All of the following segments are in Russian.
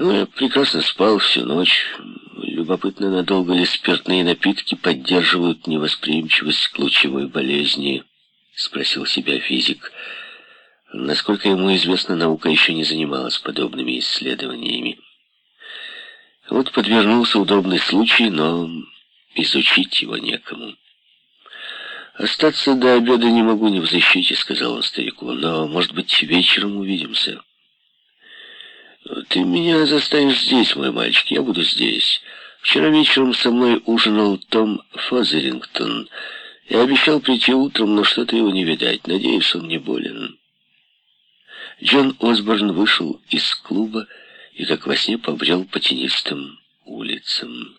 Ну, я прекрасно спал всю ночь. Любопытно, надолго ли спиртные напитки поддерживают невосприимчивость к лучевой болезни, спросил себя физик. Насколько ему известно, наука еще не занималась подобными исследованиями. Вот подвернулся удобный случай, но изучить его некому. «Остаться до обеда не могу не в защите», — сказал он старику, — «но, может быть, вечером увидимся». «Ты меня застанешь здесь, мой мальчик, я буду здесь. Вчера вечером со мной ужинал Том Фазерингтон. Я обещал прийти утром, но что-то его не видать. Надеюсь, он не болен». Джон Осборн вышел из клуба и, как во сне, побрел по тенистым улицам.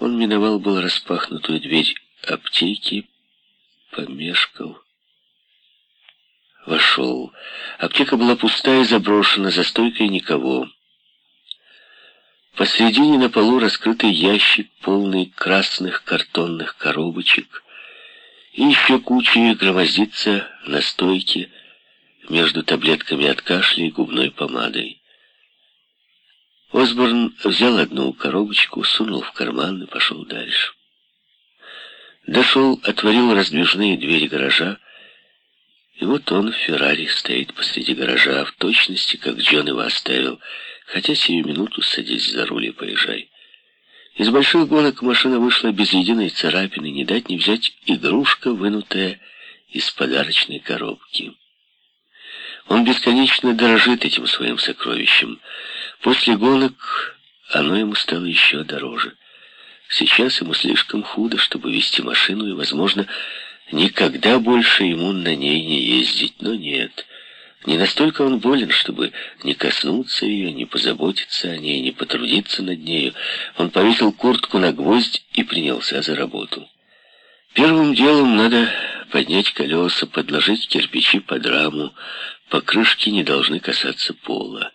Он миновал был распахнутую дверь аптеки, помешкал, вошел. Аптека была пустая и заброшена, за стойкой никого. Посредине на полу раскрытый ящик, полный красных картонных коробочек, и еще куча громоздится на стойке между таблетками от кашля и губной помадой. Осборн взял одну коробочку, сунул в карман и пошел дальше. Дошел, отворил раздвижные двери гаража, и вот он в Феррари стоит посреди гаража, в точности, как Джон его оставил, хотя сию минуту садись за руль и поезжай. Из больших гонок машина вышла без единой царапины, не дать не взять игрушка, вынутая из подарочной коробки. Он бесконечно дорожит этим своим сокровищем. После гонок оно ему стало еще дороже. Сейчас ему слишком худо, чтобы вести машину, и, возможно, никогда больше ему на ней не ездить. Но нет, не настолько он болен, чтобы не коснуться ее, не позаботиться о ней, не потрудиться над нею. Он повесил куртку на гвоздь и принялся за работу. Первым делом надо поднять колеса, подложить кирпичи под раму. Покрышки не должны касаться пола.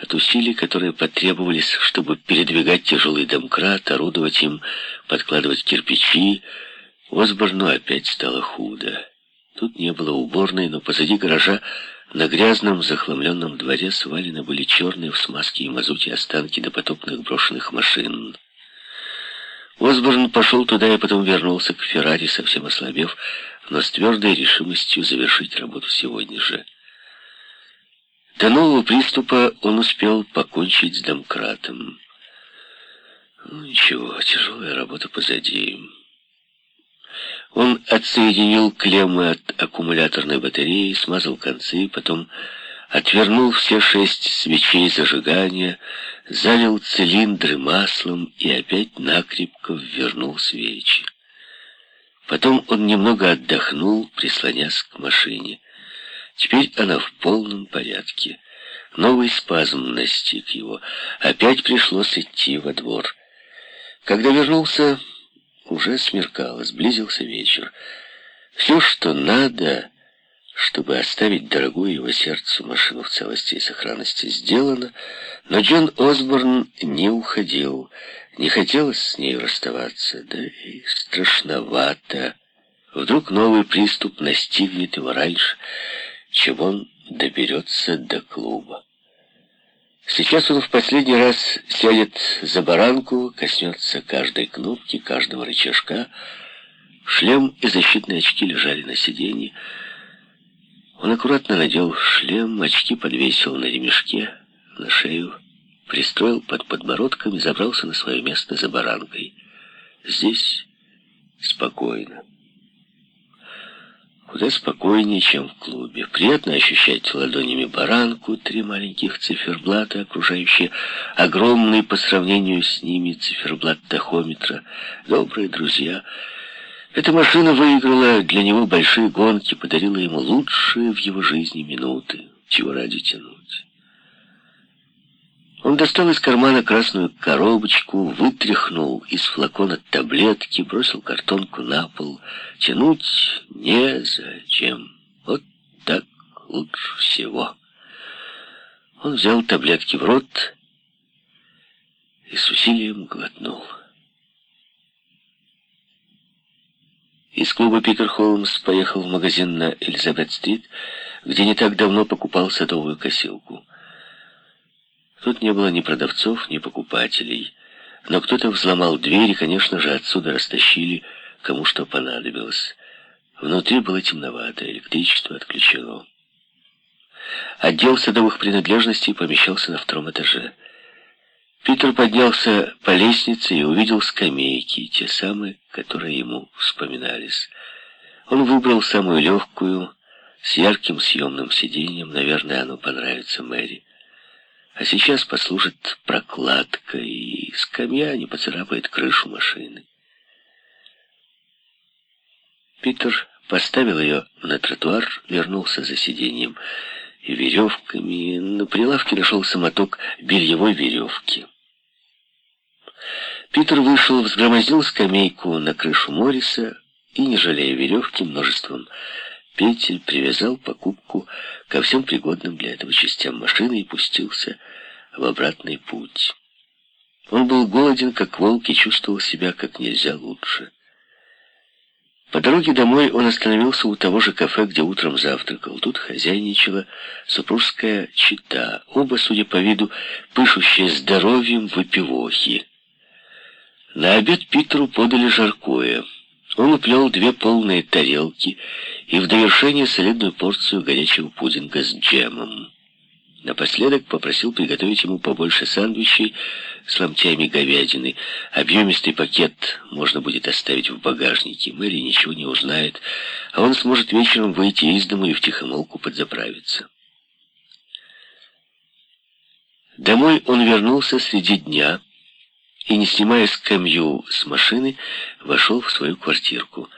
От усилий, которые потребовались, чтобы передвигать тяжелый домкрат, орудовать им, подкладывать кирпичи, Осборну опять стало худо. Тут не было уборной, но позади гаража на грязном захламленном дворе свалены были черные в смазке и мазуте останки допотопных брошенных машин. Осборн пошел туда и потом вернулся к Феррари, совсем ослабев, но с твердой решимостью завершить работу сегодня же. До нового приступа он успел покончить с домкратом. Ну, ничего, тяжелая работа позади. Он отсоединил клеммы от аккумуляторной батареи, смазал концы, потом отвернул все шесть свечей зажигания, залил цилиндры маслом и опять накрепко ввернул свечи. Потом он немного отдохнул, прислонясь к машине. Теперь она в полном порядке. Новый спазм настиг его. Опять пришлось идти во двор. Когда вернулся, уже смеркалось, близился вечер. Все, что надо, чтобы оставить дорогую его сердцу машину в целости и сохранности, сделано, но Джон Осборн не уходил, не хотелось с ней расставаться, да и страшновато. Вдруг новый приступ настигнет его раньше, чем он доберется до клуба. Сейчас он в последний раз сядет за баранку, коснется каждой кнопки, каждого рычажка. Шлем и защитные очки лежали на сиденье. Он аккуратно надел шлем, очки подвесил на ремешке, на шею, пристроил под подбородком и забрался на свое место за баранкой. Здесь спокойно куда спокойнее, чем в клубе. Приятно ощущать ладонями баранку, три маленьких циферблата, окружающие огромный по сравнению с ними циферблат тахометра. Добрые друзья. Эта машина выиграла для него большие гонки, подарила ему лучшие в его жизни минуты. Чего ради тянуть? Он достал из кармана красную коробочку, вытряхнул из флакона таблетки, бросил картонку на пол. Тянуть незачем. Вот так лучше всего. Он взял таблетки в рот и с усилием глотнул. Из клуба Питер Холмс поехал в магазин на Элизабет-стрит, где не так давно покупал садовую косилку. Тут не было ни продавцов, ни покупателей. Но кто-то взломал дверь, и, конечно же, отсюда растащили, кому что понадобилось. Внутри было темновато, электричество отключено. Отдел садовых принадлежностей помещался на втором этаже. Питер поднялся по лестнице и увидел скамейки, те самые, которые ему вспоминались. Он выбрал самую легкую, с ярким съемным сиденьем, наверное, оно понравится Мэри. А сейчас послужит прокладка, и скамья не поцарапает крышу машины. Питер поставил ее на тротуар, вернулся за сиденьем и веревками. На прилавке нашел самоток бельевой веревки. Питер вышел, взгромоздил скамейку на крышу Морриса и, не жалея веревки, множеством петель привязал покупку ко всем пригодным для этого частям машины и пустился в обратный путь. Он был голоден, как волк, и чувствовал себя как нельзя лучше. По дороге домой он остановился у того же кафе, где утром завтракал. Тут хозяйничала супружеская чита, оба, судя по виду, пышущие здоровьем выпивохи. На обед Питеру подали жаркое. Он уплел две полные тарелки и в довершение солидную порцию горячего пудинга с джемом. Напоследок попросил приготовить ему побольше сандвичей с ломтями говядины. Объемистый пакет можно будет оставить в багажнике. Мэри ничего не узнает, а он сможет вечером выйти из дому и втихомолку подзаправиться. Домой он вернулся среди дня и, не снимая скамью с машины, вошел в свою квартирку.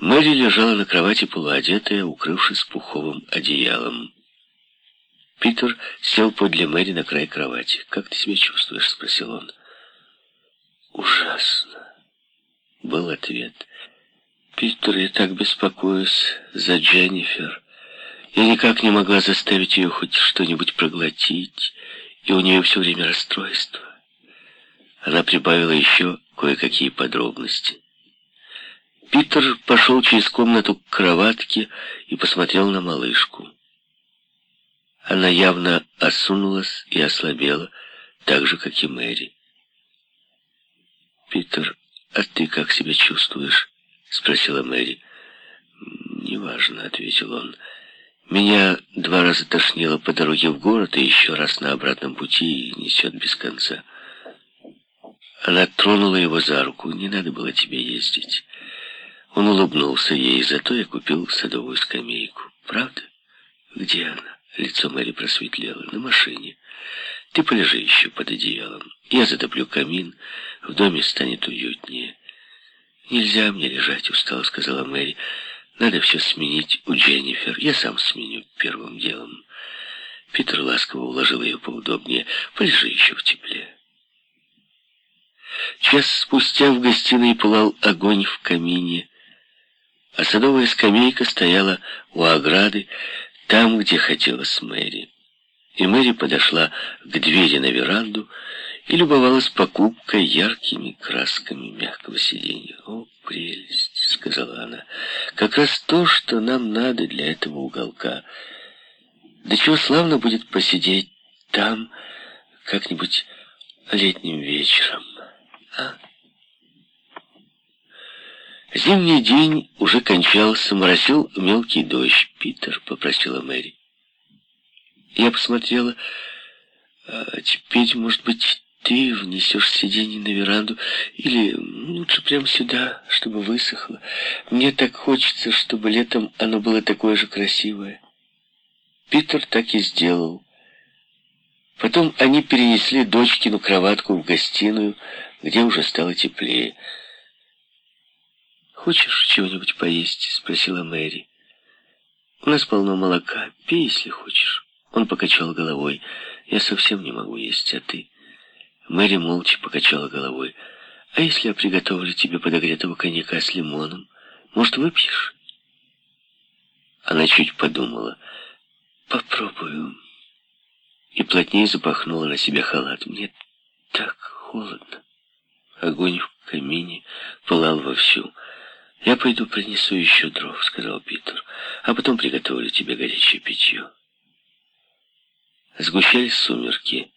Мэри лежала на кровати полуодетая, укрывшись пуховым одеялом. Питер сел подле Мэри на край кровати. «Как ты себя чувствуешь?» — спросил он. «Ужасно», — был ответ. «Питер, я так беспокоюсь за Дженнифер. Я никак не могла заставить ее хоть что-нибудь проглотить, и у нее все время расстройство». Она прибавила еще кое-какие подробности. Питер пошел через комнату к кроватке и посмотрел на малышку. Она явно осунулась и ослабела, так же, как и Мэри. «Питер, а ты как себя чувствуешь?» — спросила Мэри. «Неважно», — ответил он. «Меня два раза тошнило по дороге в город и еще раз на обратном пути и несет без конца». Она тронула его за руку. «Не надо было тебе ездить». Он улыбнулся ей, зато я купил садовую скамейку. «Правда? Где она?» Лицо Мэри просветлело. На машине. Ты полежи еще под одеялом. Я затоплю камин. В доме станет уютнее. Нельзя мне лежать, устало сказала Мэри. Надо все сменить у Дженнифер. Я сам сменю первым делом. Питер ласково уложил ее поудобнее. Полежи еще в тепле. Час спустя в гостиной пылал огонь в камине, а садовая скамейка стояла у ограды, там, где хотелось Мэри. И Мэри подошла к двери на веранду и любовалась покупкой яркими красками мягкого сиденья. «О, прелесть!» — сказала она. «Как раз то, что нам надо для этого уголка. Да чего славно будет посидеть там как-нибудь летним вечером, а?» Зимний день уже кончался, моросил мелкий дождь. «Питер», — попросила Мэри. Я посмотрела. А теперь, может быть, ты внесешь сиденье на веранду, или лучше прямо сюда, чтобы высохло. Мне так хочется, чтобы летом оно было такое же красивое. Питер так и сделал. Потом они перенесли дочкину кроватку в гостиную, где уже стало теплее. «Хочешь чего-нибудь поесть?» — спросила Мэри. «У нас полно молока. Пей, если хочешь». Он покачал головой. «Я совсем не могу есть, а ты?» Мэри молча покачала головой. «А если я приготовлю тебе подогретого коньяка с лимоном? Может, выпьешь?» Она чуть подумала. «Попробую». И плотнее запахнула на себя халат. «Мне так холодно». Огонь в камине пылал вовсю. «Я пойду принесу еще дров», — сказал Питер, «а потом приготовлю тебе горячее питье». Сгущались сумерки.